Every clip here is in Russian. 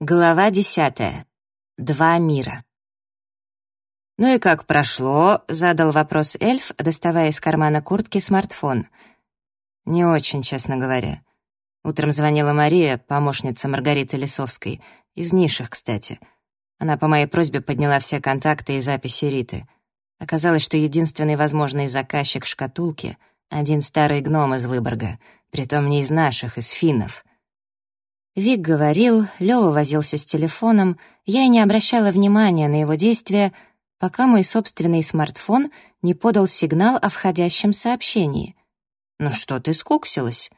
Глава десятая. Два мира. «Ну и как прошло?» — задал вопрос эльф, доставая из кармана куртки смартфон. «Не очень, честно говоря. Утром звонила Мария, помощница Маргариты Лисовской, из низших, кстати. Она по моей просьбе подняла все контакты и записи Риты. Оказалось, что единственный возможный заказчик шкатулки — один старый гном из Выборга, притом не из наших, из финнов — Вик говорил, Лёва возился с телефоном, я и не обращала внимания на его действия, пока мой собственный смартфон не подал сигнал о входящем сообщении. «Ну что ты скуксилась?»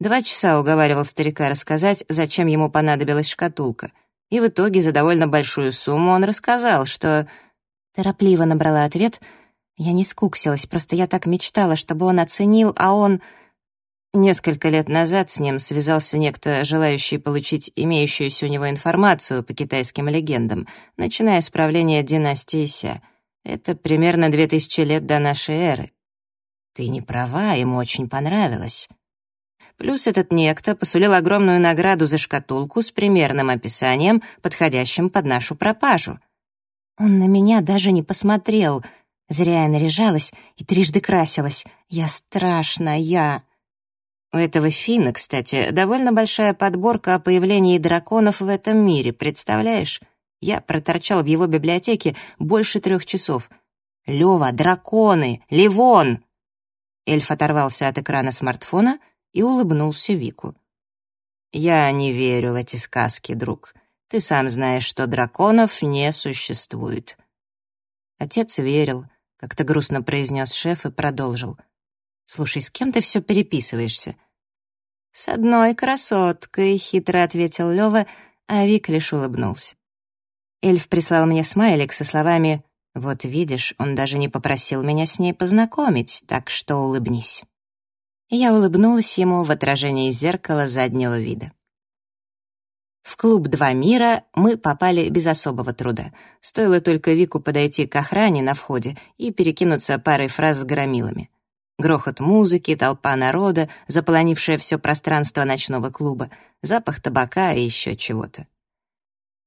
Два часа уговаривал старика рассказать, зачем ему понадобилась шкатулка, и в итоге за довольно большую сумму он рассказал, что... Торопливо набрала ответ. Я не скуксилась, просто я так мечтала, чтобы он оценил, а он... Несколько лет назад с ним связался некто, желающий получить имеющуюся у него информацию по китайским легендам, начиная с правления династии Ся. Это примерно две тысячи лет до нашей эры. Ты не права, ему очень понравилось. Плюс этот некто посулил огромную награду за шкатулку с примерным описанием, подходящим под нашу пропажу. Он на меня даже не посмотрел. Зря я наряжалась и трижды красилась. Я страшная. У этого Фина, кстати, довольно большая подборка о появлении драконов в этом мире, представляешь? Я проторчал в его библиотеке больше трех часов. «Лёва, драконы! Ливон!» Эльф оторвался от экрана смартфона и улыбнулся Вику. «Я не верю в эти сказки, друг. Ты сам знаешь, что драконов не существует». Отец верил, как-то грустно произнес шеф и продолжил. «Слушай, с кем ты все переписываешься? «С одной красоткой», — хитро ответил Лёва, а Вик лишь улыбнулся. Эльф прислал мне смайлик со словами «Вот видишь, он даже не попросил меня с ней познакомить, так что улыбнись». Я улыбнулась ему в отражении зеркала заднего вида. В клуб «Два мира» мы попали без особого труда. Стоило только Вику подойти к охране на входе и перекинуться парой фраз с громилами. Грохот музыки, толпа народа, заполонившая все пространство ночного клуба, запах табака и еще чего-то.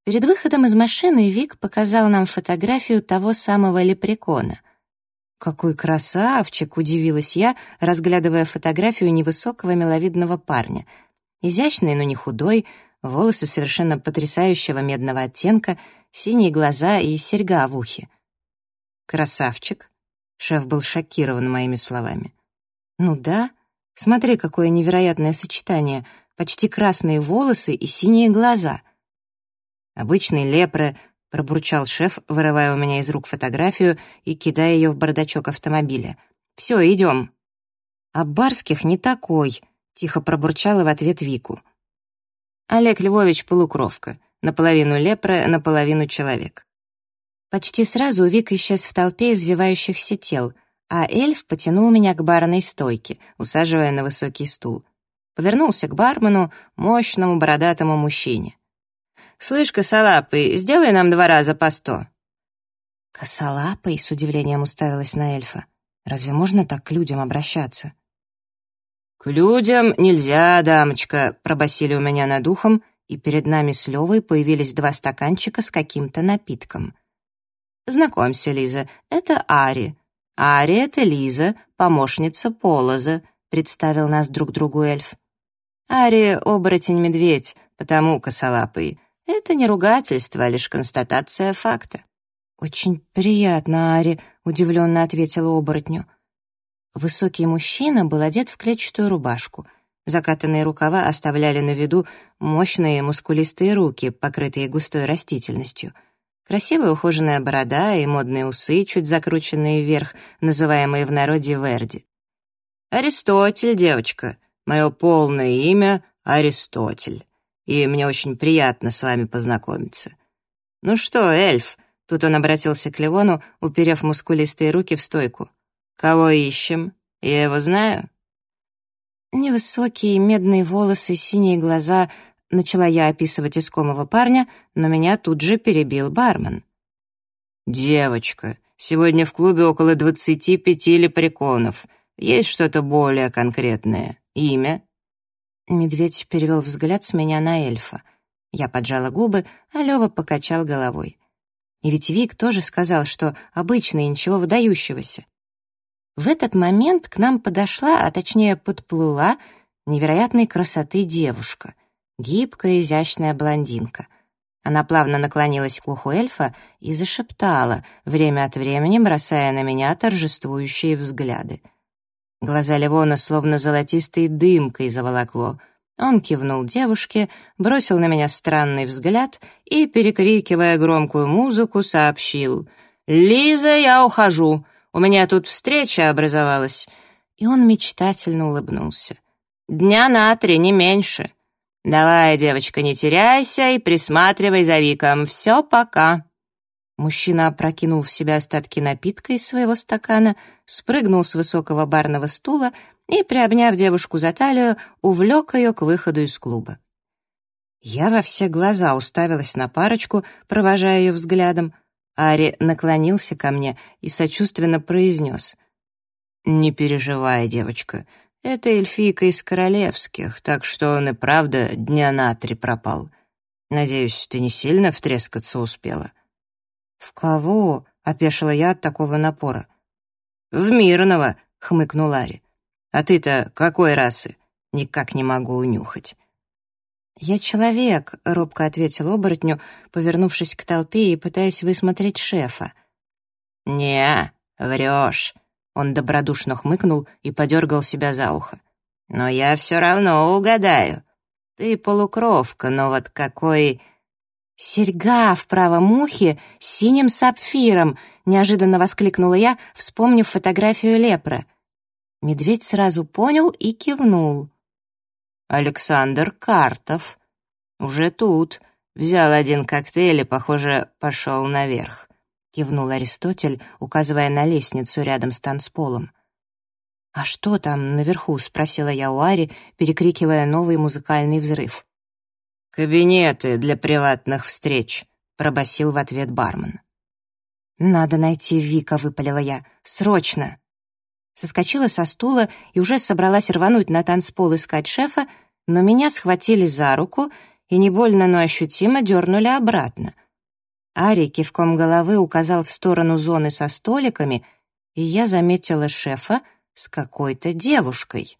Перед выходом из машины Вик показал нам фотографию того самого лепрекона. «Какой красавчик!» — удивилась я, разглядывая фотографию невысокого миловидного парня. Изящный, но не худой, волосы совершенно потрясающего медного оттенка, синие глаза и серьга в ухе. «Красавчик?» Шеф был шокирован моими словами. «Ну да, смотри, какое невероятное сочетание. Почти красные волосы и синие глаза». «Обычный лепре», — пробурчал шеф, вырывая у меня из рук фотографию и кидая ее в бардачок автомобиля. «Все, идем». «А барских не такой», — тихо пробурчала в ответ Вику. Олег Львович — полукровка, наполовину лепре, наполовину человек. Почти сразу Вик исчез в толпе извивающихся тел, а эльф потянул меня к барной стойке, усаживая на высокий стул. Повернулся к бармену, мощному бородатому мужчине. «Слышь, косолапый, сделай нам два раза по сто». «Косолапый?» — с удивлением уставилась на эльфа. «Разве можно так к людям обращаться?» «К людям нельзя, дамочка», — пробасили у меня над ухом, и перед нами с Левой появились два стаканчика с каким-то напитком. «Знакомься, Лиза, это Ари. Ари — это Лиза, помощница Полоза», — представил нас друг другу эльф. «Ари — оборотень-медведь, потому косолапый. Это не ругательство, а лишь констатация факта». «Очень приятно, Ари», — удивленно ответила оборотню. Высокий мужчина был одет в клетчатую рубашку. Закатанные рукава оставляли на виду мощные мускулистые руки, покрытые густой растительностью — Красивая ухоженная борода и модные усы, чуть закрученные вверх, называемые в народе Верди. «Аристотель, девочка. Мое полное имя — Аристотель. И мне очень приятно с вами познакомиться. Ну что, эльф?» Тут он обратился к Ливону, уперев мускулистые руки в стойку. «Кого ищем? Я его знаю?» Невысокие, медные волосы, синие глаза — Начала я описывать искомого парня, но меня тут же перебил бармен. «Девочка, сегодня в клубе около двадцати пяти лепреконов. Есть что-то более конкретное? Имя?» Медведь перевел взгляд с меня на эльфа. Я поджала губы, а Лёва покачал головой. И ведь Вик тоже сказал, что обычно и ничего выдающегося. В этот момент к нам подошла, а точнее подплыла, невероятной красоты девушка, гибкая, изящная блондинка. Она плавно наклонилась к уху эльфа и зашептала, время от времени бросая на меня торжествующие взгляды. Глаза Левона словно золотистой дымкой заволокло. Он кивнул девушке, бросил на меня странный взгляд и, перекрикивая громкую музыку, сообщил «Лиза, я ухожу!» У меня тут встреча образовалась». И он мечтательно улыбнулся. «Дня на три, не меньше. Давай, девочка, не теряйся и присматривай за Виком. Все, пока». Мужчина опрокинул в себя остатки напитка из своего стакана, спрыгнул с высокого барного стула и, приобняв девушку за талию, увлек ее к выходу из клуба. Я во все глаза уставилась на парочку, провожая ее взглядом, Ари наклонился ко мне и сочувственно произнес. «Не переживай, девочка, это эльфийка из королевских, так что он и правда дня на три пропал. Надеюсь, ты не сильно втрескаться успела?» «В кого?» — опешила я от такого напора. «В мирного», — хмыкнул Ари. «А ты-то какой расы? Никак не могу унюхать». «Я человек», — робко ответил оборотню, повернувшись к толпе и пытаясь высмотреть шефа. «Не, врешь», — он добродушно хмыкнул и подергал себя за ухо. «Но я все равно угадаю. Ты полукровка, но вот какой...» «Серьга в правом ухе с синим сапфиром!» — неожиданно воскликнула я, вспомнив фотографию лепра. Медведь сразу понял и кивнул. Александр Картов. Уже тут. Взял один коктейль и, похоже, пошел наверх. Кивнул Аристотель, указывая на лестницу рядом с танцполом. «А что там наверху?» — спросила я у Ари, перекрикивая новый музыкальный взрыв. «Кабинеты для приватных встреч», — пробасил в ответ бармен. «Надо найти Вика», — выпалила я. «Срочно!» соскочила со стула и уже собралась рвануть на танцпол искать шефа, но меня схватили за руку и не больно, но ощутимо дернули обратно. Ари кивком головы указал в сторону зоны со столиками, и я заметила шефа с какой-то девушкой.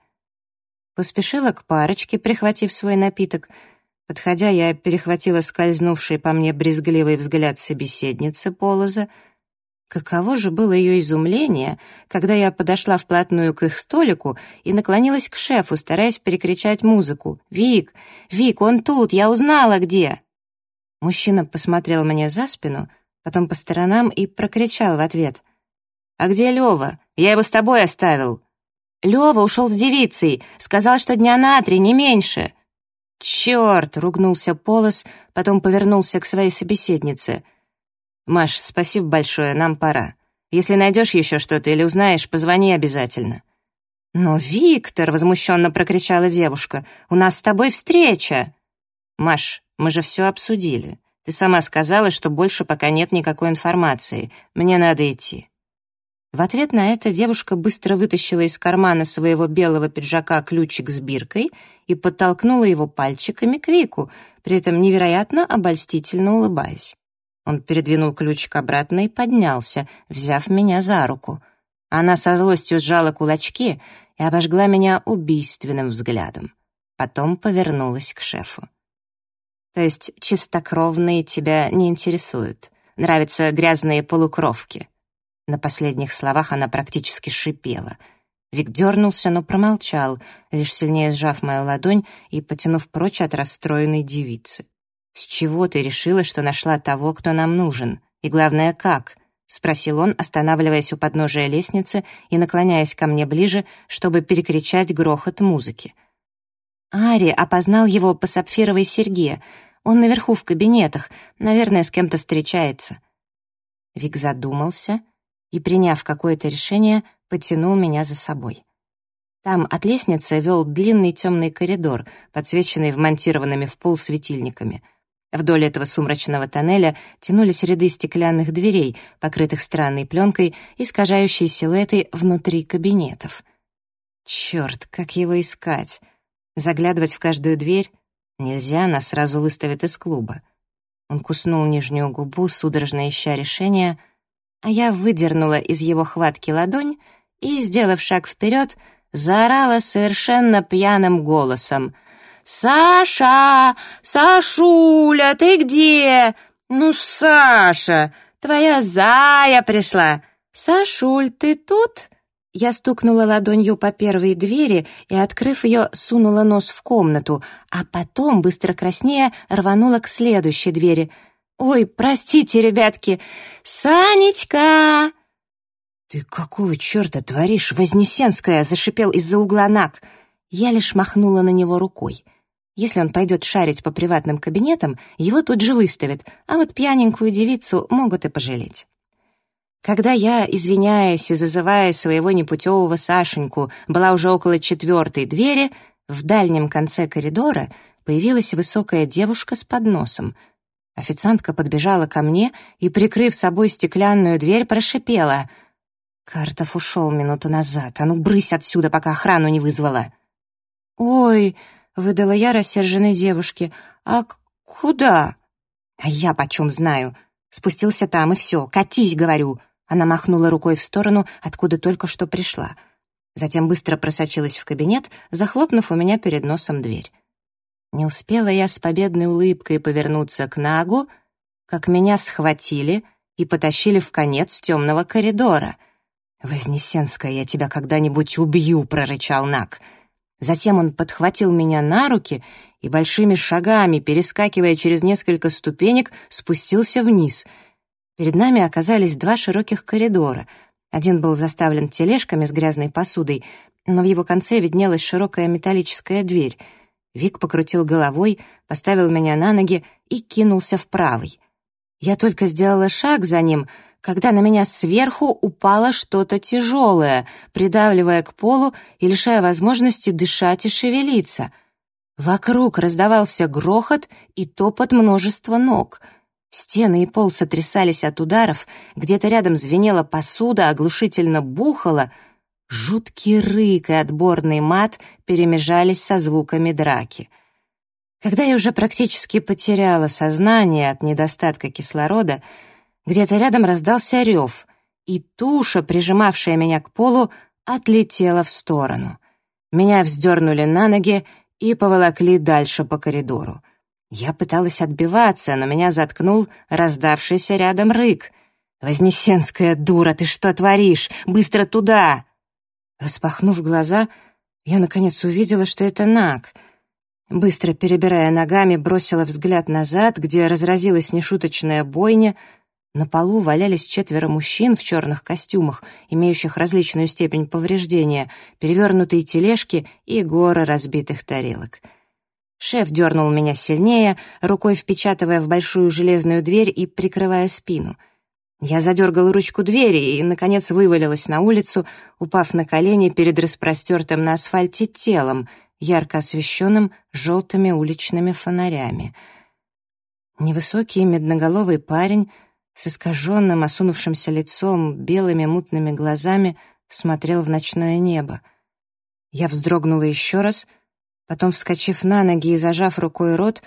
Поспешила к парочке, прихватив свой напиток. Подходя, я перехватила скользнувший по мне брезгливый взгляд собеседницы Полоза — Каково же было ее изумление, когда я подошла вплотную к их столику и наклонилась к шефу, стараясь перекричать музыку. «Вик! Вик, он тут! Я узнала, где!» Мужчина посмотрел мне за спину, потом по сторонам и прокричал в ответ. «А где Лева? Я его с тобой оставил!» «Лева ушел с девицей, сказал, что дня на три, не меньше!» «Черт!» — ругнулся Полос, потом повернулся к своей собеседнице — «Маш, спасибо большое, нам пора. Если найдешь еще что-то или узнаешь, позвони обязательно». «Но, Виктор!» — возмущенно прокричала девушка. «У нас с тобой встреча!» «Маш, мы же все обсудили. Ты сама сказала, что больше пока нет никакой информации. Мне надо идти». В ответ на это девушка быстро вытащила из кармана своего белого пиджака ключик с биркой и подтолкнула его пальчиками к Вику, при этом невероятно обольстительно улыбаясь. Он передвинул ключик обратно и поднялся, взяв меня за руку. Она со злостью сжала кулачки и обожгла меня убийственным взглядом. Потом повернулась к шефу. «То есть чистокровные тебя не интересуют? Нравятся грязные полукровки?» На последних словах она практически шипела. Вик дернулся, но промолчал, лишь сильнее сжав мою ладонь и потянув прочь от расстроенной девицы. «С чего ты решила, что нашла того, кто нам нужен? И главное, как?» — спросил он, останавливаясь у подножия лестницы и наклоняясь ко мне ближе, чтобы перекричать грохот музыки. Ари опознал его по сапфировой серьге. Он наверху в кабинетах, наверное, с кем-то встречается. Вик задумался и, приняв какое-то решение, потянул меня за собой. Там от лестницы вел длинный темный коридор, подсвеченный вмонтированными в пол светильниками — Вдоль этого сумрачного тоннеля тянулись ряды стеклянных дверей, покрытых странной пленкой, искажающие силуэты внутри кабинетов. Черт, как его искать? Заглядывать в каждую дверь? Нельзя, нас сразу выставят из клуба. Он куснул нижнюю губу, судорожно ища решения, а я выдернула из его хватки ладонь и, сделав шаг вперед, заорала совершенно пьяным голосом. «Саша! Сашуля, ты где? Ну, Саша, твоя зая пришла! Сашуль, ты тут?» Я стукнула ладонью по первой двери и, открыв ее, сунула нос в комнату, а потом, быстро краснея, рванула к следующей двери. «Ой, простите, ребятки! Санечка!» «Ты какого черта творишь, Вознесенская?» — зашипел из-за угла Нак. Я лишь махнула на него рукой. Если он пойдет шарить по приватным кабинетам, его тут же выставят, а вот пьяненькую девицу могут и пожалеть. Когда я, извиняясь и зазывая своего непутевого Сашеньку, была уже около четвертой двери, в дальнем конце коридора появилась высокая девушка с подносом. Официантка подбежала ко мне и, прикрыв собой стеклянную дверь, прошипела. «Картов ушел минуту назад. А ну, брысь отсюда, пока охрану не вызвала». «Ой», — выдала я рассерженной девушке, «а куда?» «А я почем знаю?» Спустился там, и все. «Катись», — говорю. Она махнула рукой в сторону, откуда только что пришла. Затем быстро просочилась в кабинет, захлопнув у меня перед носом дверь. Не успела я с победной улыбкой повернуться к Нагу, как меня схватили и потащили в конец темного коридора. «Вознесенская, я тебя когда-нибудь убью!» — прорычал Наг. Затем он подхватил меня на руки и большими шагами, перескакивая через несколько ступенек, спустился вниз — Перед нами оказались два широких коридора. Один был заставлен тележками с грязной посудой, но в его конце виднелась широкая металлическая дверь. Вик покрутил головой, поставил меня на ноги и кинулся в правый. Я только сделала шаг за ним, когда на меня сверху упало что-то тяжелое, придавливая к полу и лишая возможности дышать и шевелиться. Вокруг раздавался грохот и топот множества ног — Стены и пол сотрясались от ударов, где-то рядом звенела посуда, оглушительно бухала. Жуткий рык и отборный мат перемежались со звуками драки. Когда я уже практически потеряла сознание от недостатка кислорода, где-то рядом раздался рев, и туша, прижимавшая меня к полу, отлетела в сторону. Меня вздернули на ноги и поволокли дальше по коридору. Я пыталась отбиваться, но меня заткнул раздавшийся рядом рык. «Вознесенская дура, ты что творишь? Быстро туда!» Распахнув глаза, я наконец увидела, что это Нак. Быстро перебирая ногами, бросила взгляд назад, где разразилась нешуточная бойня. На полу валялись четверо мужчин в черных костюмах, имеющих различную степень повреждения, перевернутые тележки и горы разбитых тарелок — Шеф дернул меня сильнее, рукой впечатывая в большую железную дверь и прикрывая спину. Я задергала ручку двери и, наконец, вывалилась на улицу, упав на колени перед распростертым на асфальте телом, ярко освещенным желтыми уличными фонарями. Невысокий медноголовый парень с искаженным, осунувшимся лицом, белыми мутными глазами смотрел в ночное небо. Я вздрогнула еще раз — Потом, вскочив на ноги и зажав рукой рот,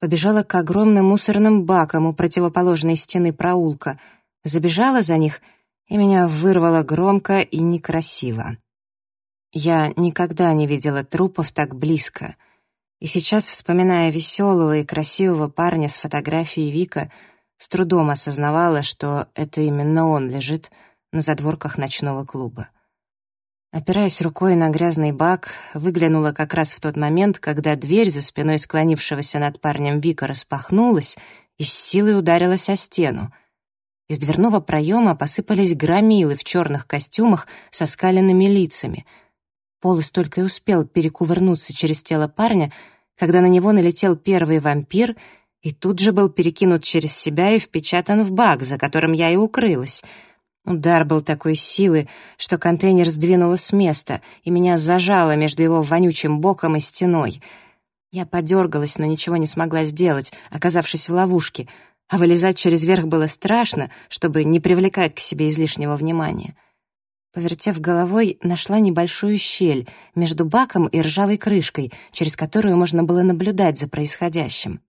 побежала к огромным мусорным бакам у противоположной стены проулка, забежала за них, и меня вырвало громко и некрасиво. Я никогда не видела трупов так близко, и сейчас, вспоминая веселого и красивого парня с фотографией Вика, с трудом осознавала, что это именно он лежит на задворках ночного клуба. Опираясь рукой на грязный бак, выглянула как раз в тот момент, когда дверь за спиной склонившегося над парнем Вика распахнулась и с силой ударилась о стену. Из дверного проема посыпались громилы в черных костюмах со скаленными лицами. Полос только и успел перекувырнуться через тело парня, когда на него налетел первый вампир и тут же был перекинут через себя и впечатан в бак, за которым я и укрылась — Удар был такой силы, что контейнер сдвинуло с места, и меня зажало между его вонючим боком и стеной. Я подергалась, но ничего не смогла сделать, оказавшись в ловушке, а вылезать через верх было страшно, чтобы не привлекать к себе излишнего внимания. повертев головой, нашла небольшую щель между баком и ржавой крышкой, через которую можно было наблюдать за происходящим.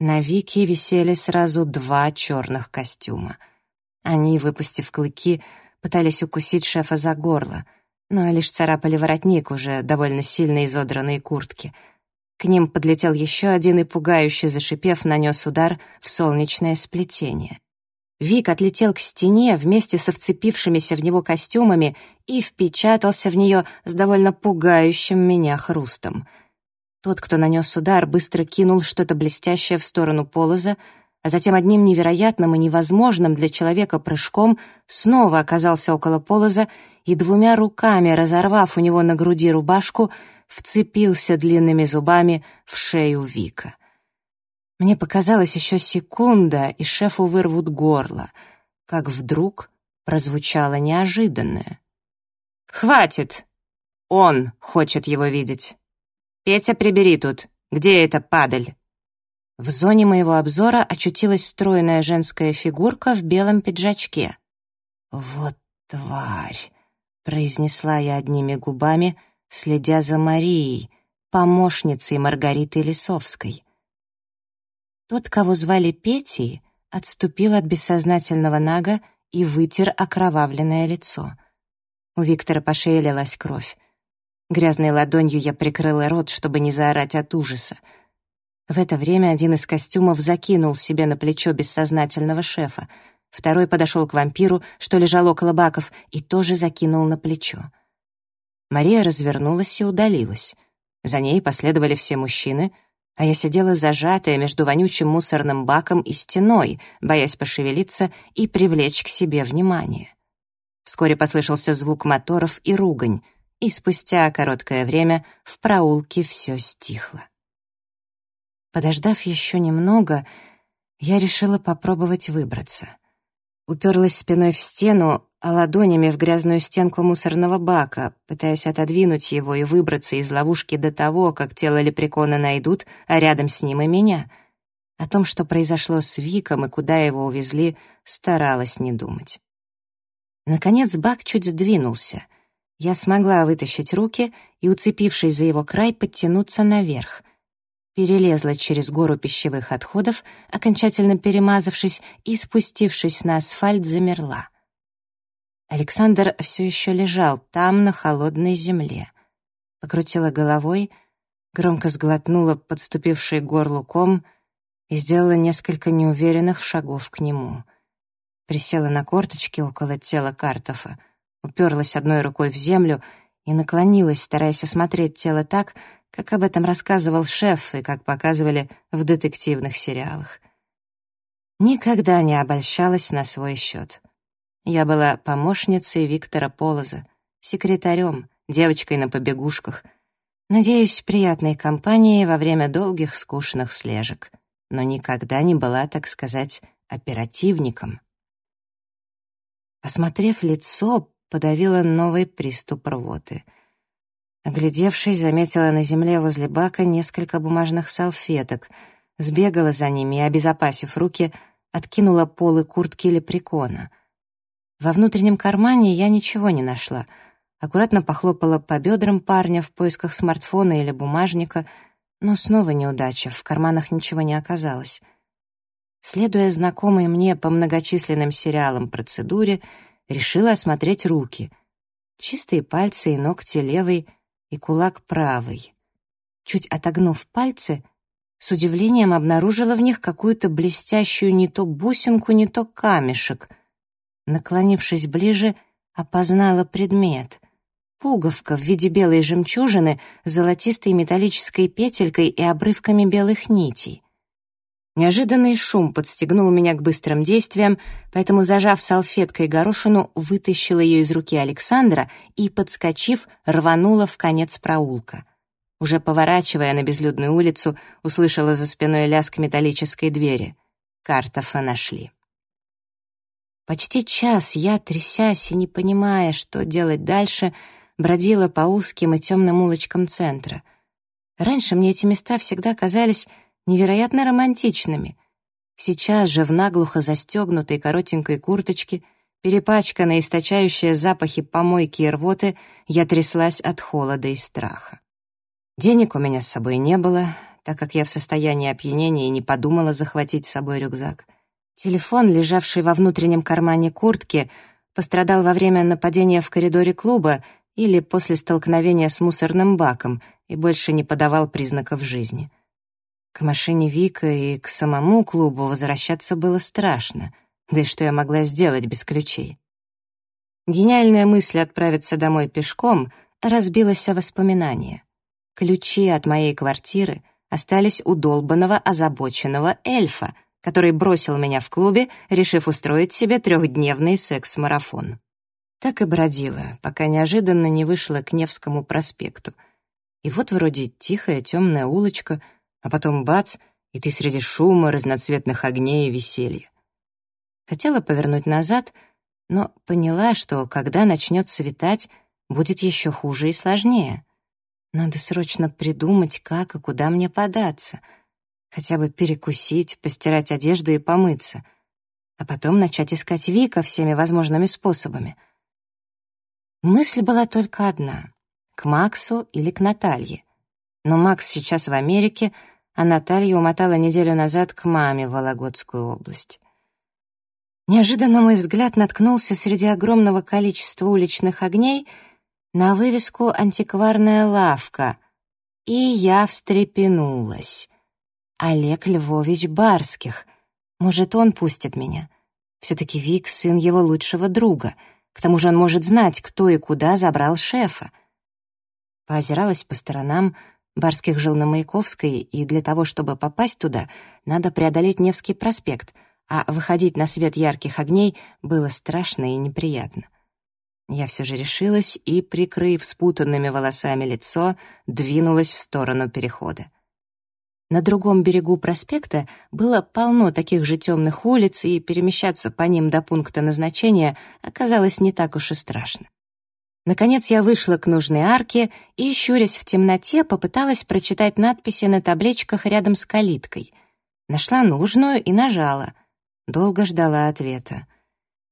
На Вике висели сразу два черных костюма. Они, выпустив клыки, пытались укусить шефа за горло, но лишь царапали воротник уже довольно сильно изодранной куртки. К ним подлетел еще один и, пугающе зашипев, нанес удар в солнечное сплетение. Вик отлетел к стене вместе со вцепившимися в него костюмами и впечатался в нее с довольно пугающим меня хрустом. Тот, кто нанес удар, быстро кинул что-то блестящее в сторону полоза, а затем одним невероятным и невозможным для человека прыжком снова оказался около полоза и двумя руками, разорвав у него на груди рубашку, вцепился длинными зубами в шею Вика. Мне показалось еще секунда, и шефу вырвут горло, как вдруг прозвучало неожиданное. «Хватит! Он хочет его видеть. Петя, прибери тут. Где эта падаль?» В зоне моего обзора очутилась стройная женская фигурка в белом пиджачке. «Вот тварь!» — произнесла я одними губами, следя за Марией, помощницей Маргариты Лисовской. Тот, кого звали Петей, отступил от бессознательного Нага и вытер окровавленное лицо. У Виктора по шее лилась кровь. Грязной ладонью я прикрыла рот, чтобы не заорать от ужаса — в это время один из костюмов закинул себе на плечо бессознательного шефа, второй подошел к вампиру, что лежал около баков, и тоже закинул на плечо. Мария развернулась и удалилась. За ней последовали все мужчины, а я сидела зажатая между вонючим мусорным баком и стеной, боясь пошевелиться и привлечь к себе внимание. Вскоре послышался звук моторов и ругань, и спустя короткое время в проулке все стихло. Подождав еще немного, я решила попробовать выбраться. Уперлась спиной в стену, а ладонями в грязную стенку мусорного бака, пытаясь отодвинуть его и выбраться из ловушки до того, как тело лепрекона найдут, а рядом с ним и меня. О том, что произошло с Виком и куда его увезли, старалась не думать. Наконец бак чуть сдвинулся. Я смогла вытащить руки и, уцепившись за его край, подтянуться наверх — перелезла через гору пищевых отходов, окончательно перемазавшись и, спустившись на асфальт, замерла. Александр все еще лежал там, на холодной земле. Покрутила головой, громко сглотнула подступивший горлу ком и сделала несколько неуверенных шагов к нему. Присела на корточки около тела Картофа, уперлась одной рукой в землю и наклонилась, стараясь осмотреть тело так, как об этом рассказывал шеф и как показывали в детективных сериалах. Никогда не обольщалась на свой счет. Я была помощницей Виктора Полоза, секретарем, девочкой на побегушках. Надеюсь, приятной компанией во время долгих скучных слежек, но никогда не была, так сказать, оперативником. Осмотрев лицо, подавила новый приступ рвоты — Оглядевшись, заметила на земле возле бака несколько бумажных салфеток, сбегала за ними и, обезопасив руки, откинула полы куртки лепрекона. Во внутреннем кармане я ничего не нашла. Аккуратно похлопала по бедрам парня в поисках смартфона или бумажника, но снова неудача, в карманах ничего не оказалось. Следуя знакомой мне по многочисленным сериалам процедуре, решила осмотреть руки. Чистые пальцы и ногти левой — и кулак правый. Чуть отогнув пальцы, с удивлением обнаружила в них какую-то блестящую не то бусинку, не то камешек. Наклонившись ближе, опознала предмет. Пуговка в виде белой жемчужины с золотистой металлической петелькой и обрывками белых нитей. Неожиданный шум подстегнул меня к быстрым действиям, поэтому, зажав салфеткой горошину, вытащила ее из руки Александра и, подскочив, рванула в конец проулка. Уже поворачивая на безлюдную улицу, услышала за спиной лязг металлической двери. Картофа нашли. Почти час я, трясясь и не понимая, что делать дальше, бродила по узким и темным улочкам центра. Раньше мне эти места всегда казались невероятно романтичными. Сейчас же в наглухо застегнутой коротенькой курточке, Перепачканная, источающая запахи помойки и рвоты, я тряслась от холода и страха. Денег у меня с собой не было, так как я в состоянии опьянения и не подумала захватить с собой рюкзак. Телефон, лежавший во внутреннем кармане куртки, пострадал во время нападения в коридоре клуба или после столкновения с мусорным баком и больше не подавал признаков жизни. К машине Вика и к самому клубу возвращаться было страшно. Да и что я могла сделать без ключей? Гениальная мысль отправиться домой пешком разбилась о воспоминания. Ключи от моей квартиры остались у долбанного озабоченного эльфа, который бросил меня в клубе, решив устроить себе трехдневный секс-марафон. Так и бродила, пока неожиданно не вышла к Невскому проспекту. И вот вроде тихая темная улочка, а потом бац, и ты среди шума, разноцветных огней и веселья. Хотела повернуть назад, но поняла, что когда начнет светать, будет еще хуже и сложнее. Надо срочно придумать, как и куда мне податься. Хотя бы перекусить, постирать одежду и помыться. А потом начать искать Вика всеми возможными способами. Мысль была только одна — к Максу или к Наталье. Но Макс сейчас в Америке, а Наталья умотала неделю назад к маме в Вологодскую область. Неожиданно мой взгляд наткнулся среди огромного количества уличных огней на вывеску «Антикварная лавка», и я встрепенулась. Олег Львович Барских. Может, он пустит меня? Все-таки Вик — сын его лучшего друга. К тому же он может знать, кто и куда забрал шефа. Поозиралась по сторонам. Барских жил на Маяковской, и для того, чтобы попасть туда, надо преодолеть Невский проспект — а выходить на свет ярких огней было страшно и неприятно. Я все же решилась и, прикрыв спутанными волосами лицо, двинулась в сторону перехода. На другом берегу проспекта было полно таких же темных улиц, и перемещаться по ним до пункта назначения оказалось не так уж и страшно. Наконец я вышла к нужной арке и, щурясь в темноте, попыталась прочитать надписи на табличках рядом с калиткой. Нашла нужную и нажала. Долго ждала ответа.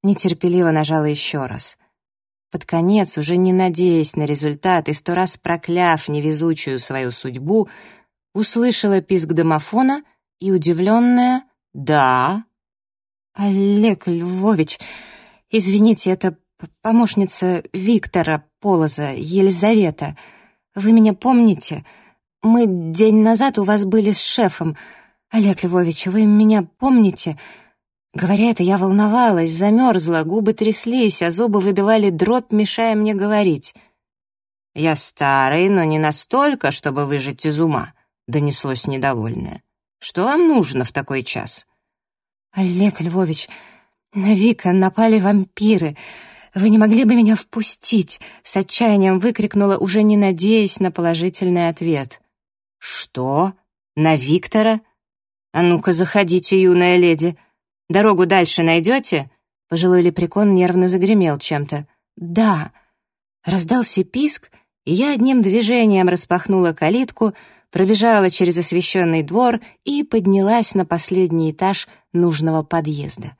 Нетерпеливо нажала еще раз. Под конец, уже не надеясь на результат и сто раз прокляв невезучую свою судьбу, услышала писк домофона и удивленная «Да». «Олег Львович, извините, это помощница Виктора Полоза, Елизавета. Вы меня помните? Мы день назад у вас были с шефом. Олег Львович, вы меня помните?» Говоря это, я волновалась, замерзла, губы тряслись, а зубы выбивали дробь, мешая мне говорить. «Я старый, но не настолько, чтобы выжить из ума», — донеслось недовольное. «Что вам нужно в такой час?» «Олег Львович, на Вика напали вампиры. Вы не могли бы меня впустить?» — с отчаянием выкрикнула, уже не надеясь на положительный ответ. «Что? На Виктора? А ну-ка, заходите, юная леди!» Дорогу дальше найдете?» Пожилой лепрекон нервно загремел чем-то. «Да». Раздался писк, и я одним движением распахнула калитку, пробежала через освещенный двор и поднялась на последний этаж нужного подъезда.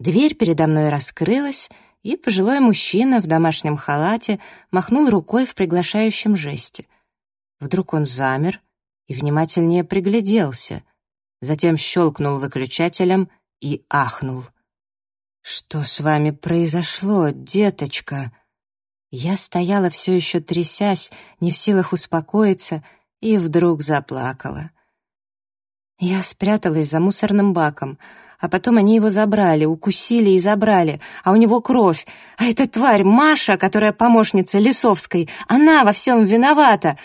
Дверь передо мной раскрылась, и пожилой мужчина в домашнем халате махнул рукой в приглашающем жесте. Вдруг он замер и внимательнее пригляделся, затем щелкнул выключателем — и ахнул. «Что с вами произошло, деточка?» Я стояла все еще трясясь, не в силах успокоиться, и вдруг заплакала. Я спряталась за мусорным баком, а потом они его забрали, укусили и забрали, а у него кровь. А эта тварь Маша, которая помощница Лисовской, она во всем виновата.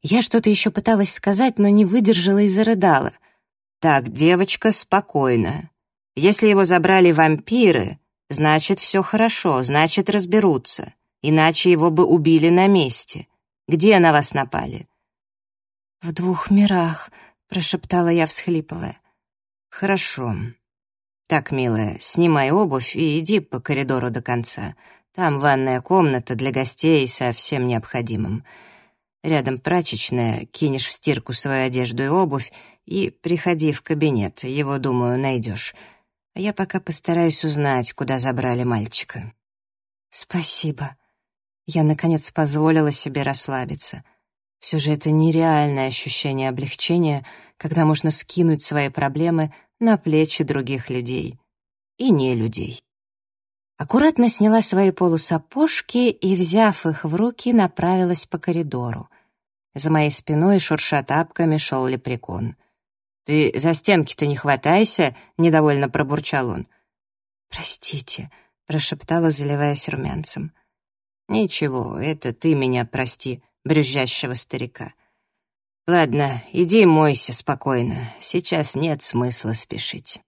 Я что-то еще пыталась сказать, но не выдержала и зарыдала. «Так, девочка, спокойно. Если его забрали вампиры, значит, все хорошо, значит, разберутся. Иначе его бы убили на месте. Где на вас напали?» «В двух мирах», — прошептала я, всхлипывая. «Хорошо. Так, милая, снимай обувь и иди по коридору до конца. Там ванная комната для гостей со всем необходимым. Рядом прачечная, кинешь в стирку свою одежду и обувь и приходи в кабинет, его, думаю, найдешь. А я пока постараюсь узнать, куда забрали мальчика. Спасибо. Я, наконец, позволила себе расслабиться. Все же это нереальное ощущение облегчения, когда можно скинуть свои проблемы на плечи других людей. И не людей. Аккуратно сняла свои полусапожки и, взяв их в руки, направилась по коридору. За моей спиной, шурша тапками, шел лепрекон. «Ты за стенки-то не хватайся», — недовольно пробурчал он. «Простите», — прошептала, заливаясь румянцем. «Ничего, это ты меня прости, брюзжащего старика. Ладно, иди мойся спокойно, сейчас нет смысла спешить».